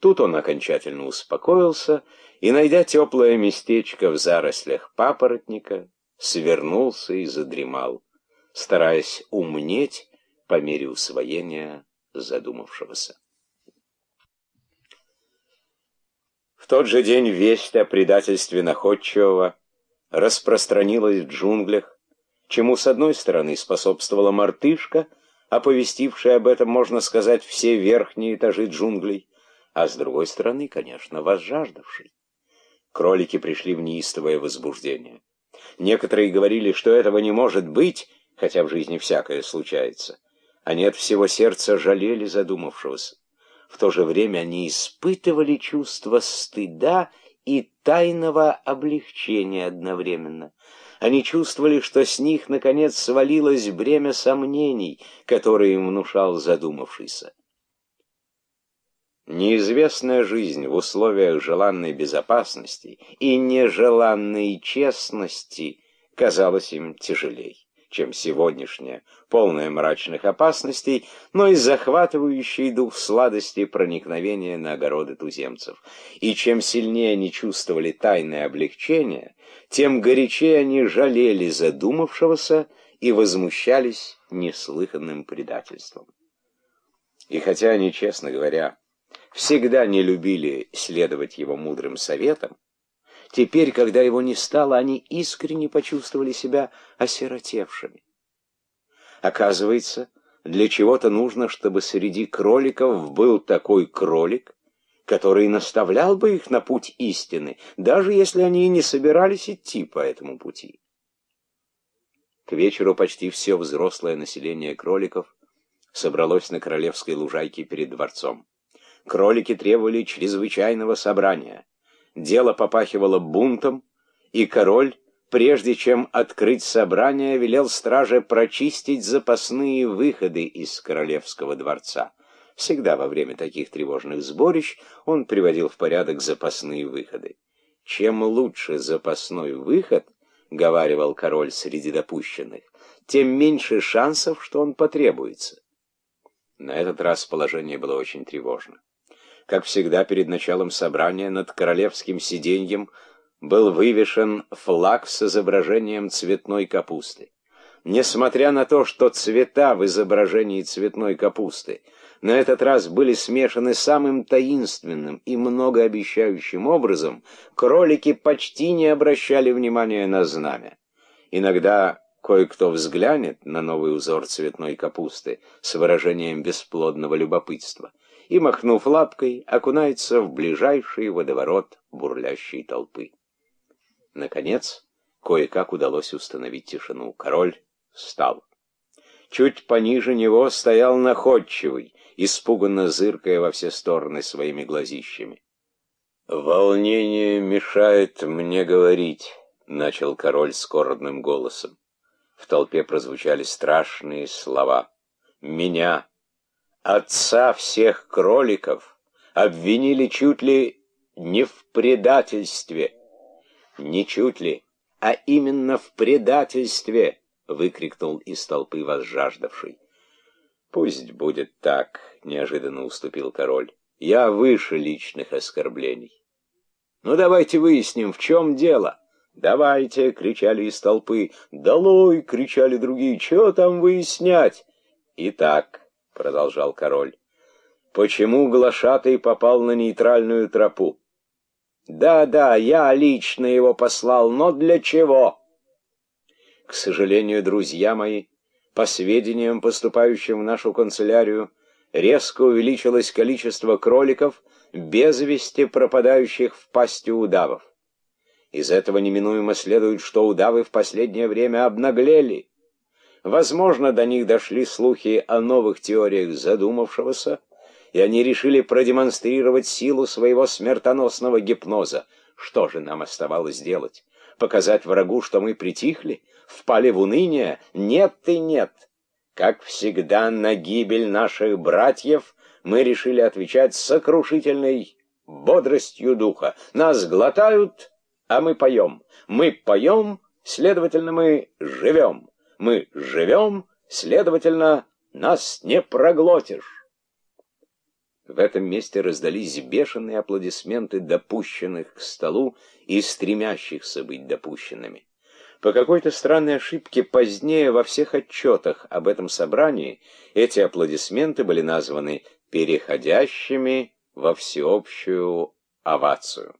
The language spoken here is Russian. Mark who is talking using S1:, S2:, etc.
S1: Тут он окончательно успокоился и, найдя теплое местечко в зарослях папоротника, свернулся и задремал, стараясь умнеть по мере усвоения задумавшегося. В тот же день весть о предательстве находчивого распространилась в джунглях, чему, с одной стороны, способствовала мартышка, оповестившая об этом, можно сказать, все верхние этажи джунглей, а с другой стороны, конечно, возжаждавший. Кролики пришли в неистовое возбуждение. Некоторые говорили, что этого не может быть, хотя в жизни всякое случается. Они от всего сердца жалели задумавшегося. В то же время они испытывали чувство стыда и тайного облегчения одновременно. Они чувствовали, что с них, наконец, свалилось бремя сомнений, которые им внушал задумавшийся. Неизвестная жизнь в условиях желанной безопасности и нежеланной честности казалась им тяжелей чем сегодняшняя, полная мрачных опасностей, но и захватывающий дух сладости проникновения на огороды туземцев. И чем сильнее они чувствовали тайное облегчение, тем горячее они жалели задумавшегося и возмущались неслыханным предательством. И хотя они, честно говоря, всегда не любили следовать его мудрым советам, Теперь, когда его не стало, они искренне почувствовали себя осиротевшими. Оказывается, для чего-то нужно, чтобы среди кроликов был такой кролик, который наставлял бы их на путь истины, даже если они и не собирались идти по этому пути. К вечеру почти все взрослое население кроликов собралось на королевской лужайке перед дворцом. Кролики требовали чрезвычайного собрания — Дело попахивало бунтом, и король, прежде чем открыть собрание, велел страже прочистить запасные выходы из королевского дворца. Всегда во время таких тревожных сборищ он приводил в порядок запасные выходы. Чем лучше запасной выход, — говаривал король среди допущенных, — тем меньше шансов, что он потребуется. На этот раз положение было очень тревожно. Как всегда, перед началом собрания над королевским сиденьем был вывешен флаг с изображением цветной капусты. Несмотря на то, что цвета в изображении цветной капусты на этот раз были смешаны самым таинственным и многообещающим образом, кролики почти не обращали внимания на знамя. Иногда кое-кто взглянет на новый узор цветной капусты с выражением бесплодного любопытства — и, махнув лапкой, окунается в ближайший водоворот бурлящей толпы. Наконец, кое-как удалось установить тишину. Король встал. Чуть пониже него стоял находчивый, испуганно зыркая во все стороны своими глазищами. «Волнение мешает мне говорить», — начал король скорбным голосом. В толпе прозвучали страшные слова. «Меня, отца всех кроликов обвинили чуть ли не в предательстве. Не чуть ли, а именно в предательстве, выкрикнул из толпы возжаждавший. Пусть будет так, неожиданно уступил король. Я выше личных оскорблений. Ну давайте выясним, в чем дело. «Давайте!» — кричали из толпы. «Долой!» — кричали другие. «Чего там выяснять?» Итак, продолжал король. Почему глашатый попал на нейтральную тропу? Да-да, я лично его послал, но для чего? К сожалению, друзья мои, по сведениям, поступающим в нашу канцелярию, резко увеличилось количество кроликов, без вести пропадающих в пасти удавов. Из этого неминуемо следует, что удавы в последнее время обнаглели, Возможно, до них дошли слухи о новых теориях задумавшегося, и они решили продемонстрировать силу своего смертоносного гипноза. Что же нам оставалось делать? Показать врагу, что мы притихли? Впали в уныние? Нет и нет. Как всегда, на гибель наших братьев мы решили отвечать сокрушительной бодростью духа. Нас глотают, а мы поем. Мы поем, следовательно, мы живем. Мы живем, следовательно, нас не проглотишь. В этом месте раздались бешеные аплодисменты допущенных к столу и стремящихся быть допущенными. По какой-то странной ошибке позднее во всех отчетах об этом собрании эти аплодисменты были названы переходящими во всеобщую овацию.